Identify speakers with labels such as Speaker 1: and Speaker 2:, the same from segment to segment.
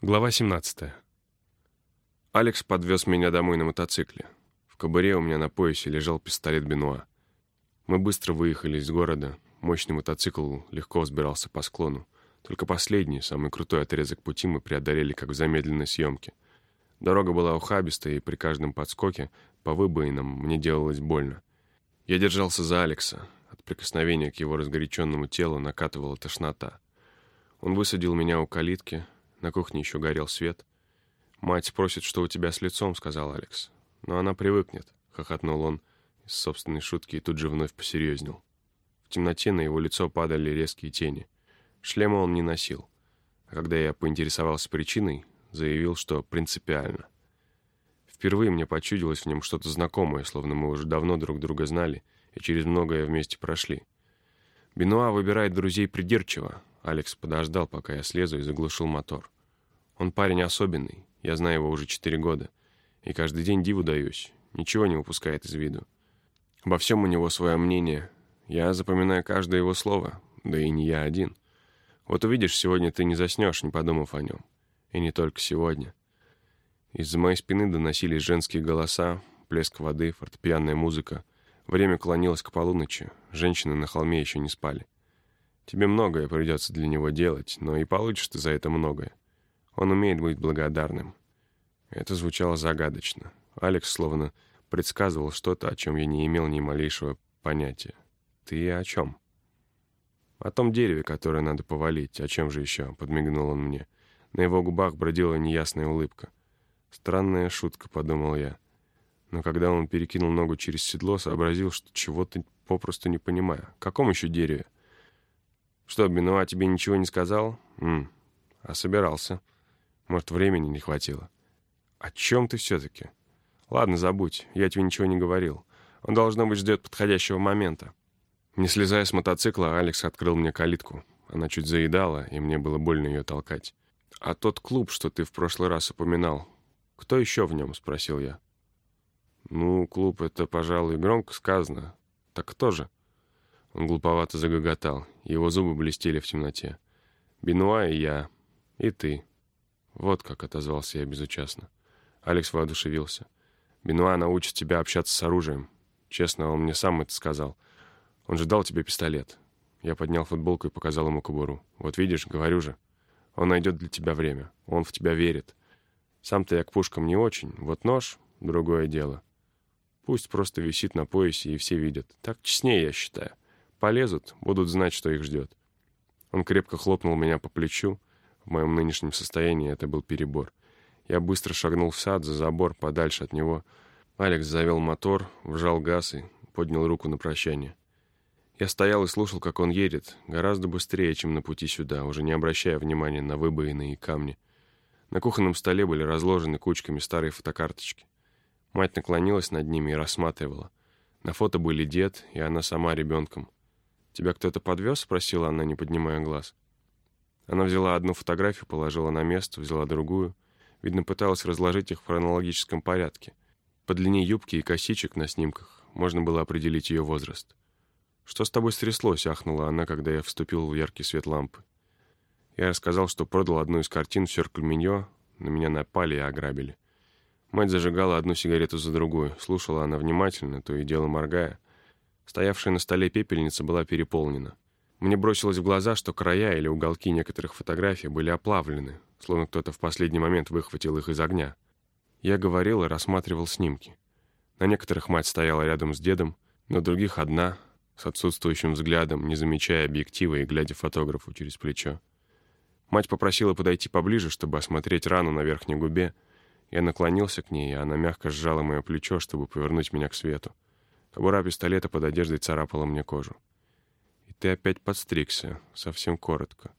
Speaker 1: Глава 17. Алекс подвез меня домой на мотоцикле. В кобуре у меня на поясе лежал пистолет Бенуа. Мы быстро выехали из города. Мощный мотоцикл легко взбирался по склону. Только последний, самый крутой отрезок пути мы преодолели как в замедленной съемке. Дорога была ухабистая, и при каждом подскоке по выбоинам мне делалось больно. Я держался за Алекса. От прикосновения к его разгоряченному телу накатывала тошнота. Он высадил меня у калитки, на кухне еще горел свет. «Мать спросит, что у тебя с лицом», — сказал Алекс. «Но она привыкнет», — хохотнул он из собственной шутки и тут же вновь посерьезнел. В темноте на его лицо падали резкие тени. Шлема он не носил. А когда я поинтересовался причиной, заявил, что принципиально. Впервые мне почудилось в нем что-то знакомое, словно мы уже давно друг друга знали и через многое вместе прошли. Бенуа выбирает друзей придирчиво, Алекс подождал, пока я слезу, и заглушил мотор. Он парень особенный, я знаю его уже четыре года, и каждый день диву даюсь, ничего не упускает из виду. Обо всем у него свое мнение, я запоминаю каждое его слово, да и не я один. Вот увидишь, сегодня ты не заснешь, не подумав о нем. И не только сегодня. Из-за моей спины доносились женские голоса, плеск воды, фортепианная музыка. Время клонилось к полуночи, женщины на холме еще не спали. Тебе многое придется для него делать, но и получишь ты за это многое. Он умеет быть благодарным». Это звучало загадочно. Алекс словно предсказывал что-то, о чем я не имел ни малейшего понятия. «Ты о чем?» «О том дереве, которое надо повалить. О чем же еще?» — подмигнул он мне. На его губах бродила неясная улыбка. «Странная шутка», — подумал я. Но когда он перекинул ногу через седло, сообразил, что чего-то попросту не понимаю. «О каком еще дереве?» «Что, Бенуа тебе ничего не сказал?» «М а собирался. Может, времени не хватило». «О чем ты все-таки?» «Ладно, забудь, я тебе ничего не говорил. Он, должно быть, ждет подходящего момента». Не слезая с мотоцикла, Алекс открыл мне калитку. Она чуть заедала, и мне было больно ее толкать. «А тот клуб, что ты в прошлый раз упоминал, кто еще в нем?» — спросил я. «Ну, клуб — это, пожалуй, громко сказано. Так кто же?» Он глуповато загоготал. Его зубы блестели в темноте. «Бенуа и я. И ты». Вот как отозвался я безучастно. Алекс воодушевился. «Бенуа научит тебя общаться с оружием. Честно, он мне сам это сказал. Он же дал тебе пистолет». Я поднял футболку и показал ему кобуру. «Вот видишь, говорю же. Он найдет для тебя время. Он в тебя верит. Сам-то я к пушкам не очень. Вот нож — другое дело. Пусть просто висит на поясе, и все видят. Так честнее, я считаю. Полезут, будут знать, что их ждет. Он крепко хлопнул меня по плечу. В моем нынешнем состоянии это был перебор. Я быстро шагнул в сад, за забор, подальше от него. Алекс завел мотор, вжал газ и поднял руку на прощание. Я стоял и слушал, как он едет, гораздо быстрее, чем на пути сюда, уже не обращая внимания на выбоины и камни. На кухонном столе были разложены кучками старые фотокарточки. Мать наклонилась над ними и рассматривала. На фото были дед и она сама ребенком. «Тебя кто-то подвез?» — спросила она, не поднимая глаз. Она взяла одну фотографию, положила на место, взяла другую. Видно, пыталась разложить их в хронологическом порядке. По длине юбки и косичек на снимках можно было определить ее возраст. «Что с тобой стряслось?» — ахнула она, когда я вступил в яркий свет лампы. Я рассказал, что продал одну из картин в Сёркль-Миньо, на меня напали и ограбили. Мать зажигала одну сигарету за другой, слушала она внимательно, то и дело моргая — Стоявшая на столе пепельница была переполнена. Мне бросилось в глаза, что края или уголки некоторых фотографий были оплавлены, словно кто-то в последний момент выхватил их из огня. Я говорил и рассматривал снимки. На некоторых мать стояла рядом с дедом, на других одна, с отсутствующим взглядом, не замечая объектива и глядя фотографу через плечо. Мать попросила подойти поближе, чтобы осмотреть рану на верхней губе. Я наклонился к ней, и она мягко сжала мое плечо, чтобы повернуть меня к свету. Кобура пистолета под одеждой царапала мне кожу. «И ты опять подстригся, совсем коротко».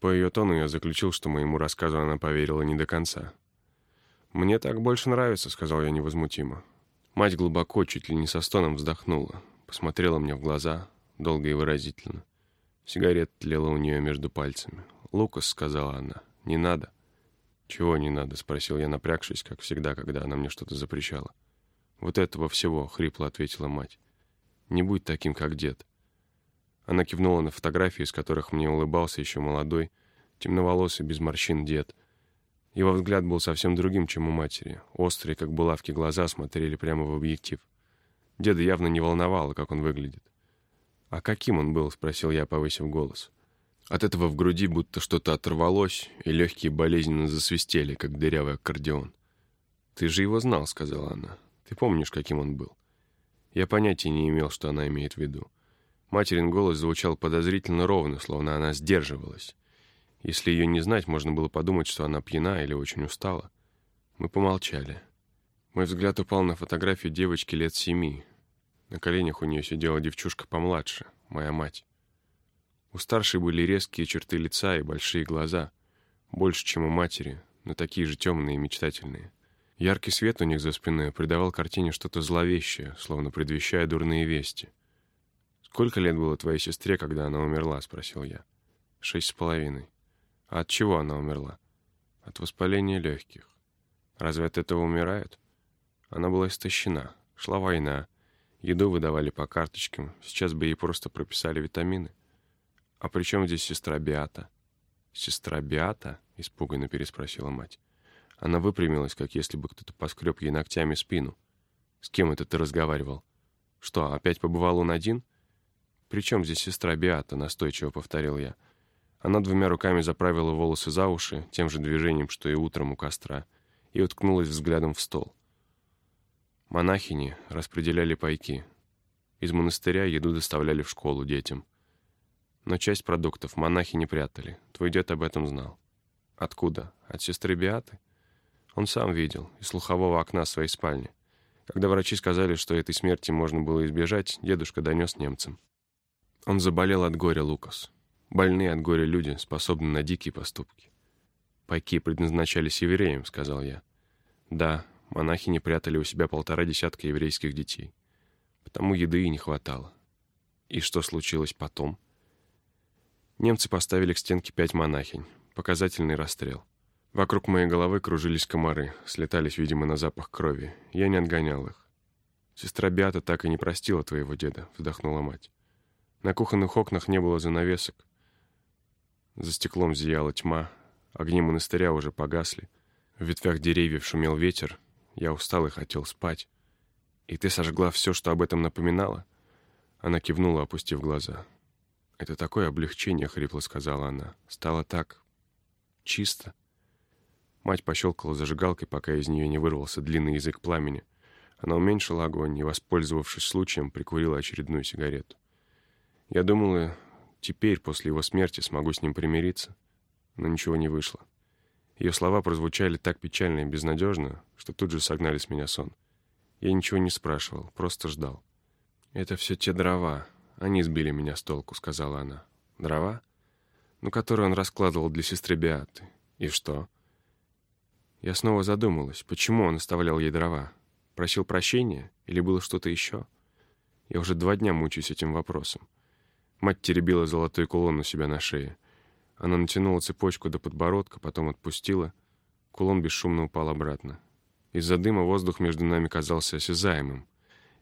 Speaker 1: По ее тону я заключил, что моему рассказу она поверила не до конца. «Мне так больше нравится», — сказал я невозмутимо. Мать глубоко, чуть ли не со стоном вздохнула, посмотрела мне в глаза, долго и выразительно. Сигарет тлела у нее между пальцами. «Лукас», — сказала она, — «не надо». «Чего не надо?» — спросил я, напрягшись, как всегда, когда она мне что-то запрещала. «Вот этого всего», — хрипло ответила мать. «Не будь таким, как дед». Она кивнула на фотографии, из которых мне улыбался еще молодой, темноволосый, без морщин дед. Его взгляд был совсем другим, чем у матери. Острые, как булавки, глаза смотрели прямо в объектив. Деда явно не волновало, как он выглядит. «А каким он был?» — спросил я, повысив голос. От этого в груди будто что-то оторвалось, и легкие болезненно засвистели, как дырявый аккордеон. «Ты же его знал», — сказала она. «Ты помнишь, каким он был?» Я понятия не имел, что она имеет в виду. Материн голос звучал подозрительно ровно, словно она сдерживалась. Если ее не знать, можно было подумать, что она пьяна или очень устала. Мы помолчали. Мой взгляд упал на фотографию девочки лет семи. На коленях у нее сидела девчушка помладше, моя мать. У старшей были резкие черты лица и большие глаза. Больше, чем у матери, но такие же темные и мечтательные. Яркий свет у них за спиной придавал картине что-то зловещее, словно предвещая дурные вести. «Сколько лет было твоей сестре, когда она умерла?» — спросил я. «Шесть с половиной». «А от чего она умерла?» «От воспаления легких». «Разве от этого умирают?» Она была истощена. Шла война. Еду выдавали по карточкам. Сейчас бы ей просто прописали витамины. «А при чем здесь сестра Биата?» «Сестра Биата?» — испуганно переспросила мать. Она выпрямилась, как если бы кто-то поскреб ей ногтями спину. «С кем это ты разговаривал?» «Что, опять побывал он один?» «При чем здесь сестра Биата?» — настойчиво повторил я. Она двумя руками заправила волосы за уши, тем же движением, что и утром у костра, и уткнулась взглядом в стол. Монахини распределяли пайки. Из монастыря еду доставляли в школу детям. Но часть продуктов монахи не прятали. Твой дед об этом знал. Откуда? От сестры Биаты? Он сам видел, из слухового окна своей спальни. Когда врачи сказали, что этой смерти можно было избежать, дедушка донес немцам. Он заболел от горя, Лукас. Больные от горя люди способны на дикие поступки. «Пайки предназначались евреям», — сказал я. «Да, монахи не прятали у себя полтора десятка еврейских детей. Потому еды и не хватало. И что случилось потом?» Немцы поставили к стенке пять монахинь. Показательный расстрел. Вокруг моей головы кружились комары, слетались, видимо, на запах крови. Я не отгонял их. «Сестра Биата так и не простила твоего деда», — вздохнула мать. На кухонных окнах не было занавесок. За стеклом зияла тьма, огни монастыря уже погасли. В ветвях деревьев шумел ветер. Я устал и хотел спать. «И ты сожгла все, что об этом напоминало?» Она кивнула, опустив глаза. «Это такое облегчение», — хрипло сказала она. «Стало так... чисто». Мать пощелкала зажигалкой, пока из нее не вырвался длинный язык пламени. Она уменьшила огонь и, воспользовавшись случаем, прикурила очередную сигарету. Я думала, теперь, после его смерти, смогу с ним примириться, но ничего не вышло. Ее слова прозвучали так печально и безнадежно, что тут же согнали с меня сон. Я ничего не спрашивал, просто ждал. «Это все те дрова», «Они сбили меня с толку», — сказала она. «Дрова?» «Ну, которые он раскладывал для сестры Беаты. И что?» Я снова задумалась, почему он оставлял ей дрова. Просил прощения? Или было что-то еще? Я уже два дня мучаюсь этим вопросом. Мать теребила золотой кулон у себя на шее. Она натянула цепочку до подбородка, потом отпустила. Кулон бесшумно упал обратно. Из-за дыма воздух между нами казался осязаемым.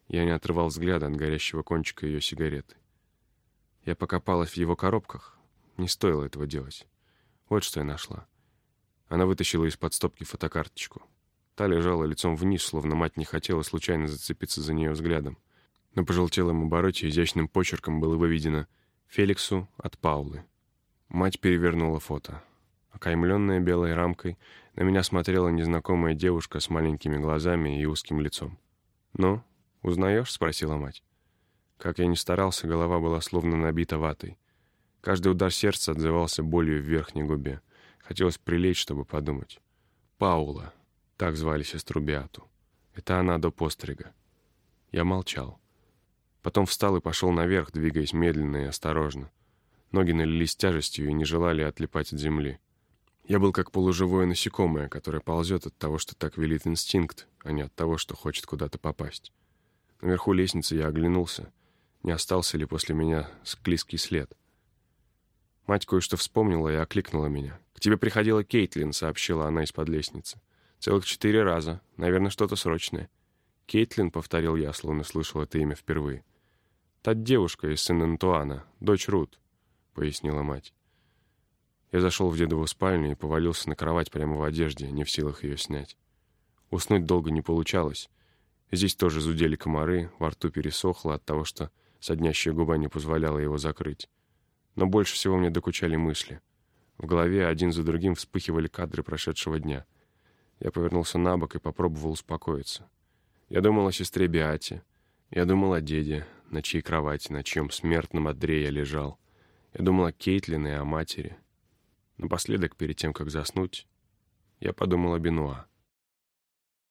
Speaker 1: Я не отрывал взгляда от горящего кончика ее сигареты. Я покопалась в его коробках. Не стоило этого делать. Вот что я нашла. Она вытащила из-под стопки фотокарточку. Та лежала лицом вниз, словно мать не хотела случайно зацепиться за нее взглядом. На пожелтелом обороте изящным почерком было выведено «Феликсу от Паулы». Мать перевернула фото. Окаймленная белой рамкой, на меня смотрела незнакомая девушка с маленькими глазами и узким лицом. «Ну, «Узнаешь?» — спросила мать. Как я ни старался, голова была словно набита ватой. Каждый удар сердца отзывался болью в верхней губе. Хотелось прилечь, чтобы подумать. «Паула», — так звали сестру Биату. Это она до пострига. Я молчал. Потом встал и пошел наверх, двигаясь медленно и осторожно. Ноги налились тяжестью и не желали отлипать от земли. Я был как полуживое насекомое, которое ползет от того, что так велит инстинкт, а не от того, что хочет куда-то попасть. Наверху лестницы я оглянулся. Не остался ли после меня склизкий след? Мать кое-что вспомнила и окликнула меня. «К тебе приходила Кейтлин», — сообщила она из-под лестницы. «Целых четыре раза. Наверное, что-то срочное». «Кейтлин», — повторил я, словно слышал это имя впервые. «Та девушка из Сен-Антуана, дочь Рут», — пояснила мать. Я зашел в дедову спальню и повалился на кровать прямо в одежде, не в силах ее снять. Уснуть долго не получалось. Здесь тоже зудели комары, во рту пересохло от того, что соднящая губа не позволяла его закрыть. Но больше всего мне докучали мысли. В голове один за другим вспыхивали кадры прошедшего дня. Я повернулся на бок и попробовал успокоиться. Я думал о сестре Биате. Я думал о деде, на чьей кровати, на чьем смертном одре я лежал. Я думал о Кейтлин и о матери. Напоследок, перед тем, как заснуть, я подумал о Бенуа.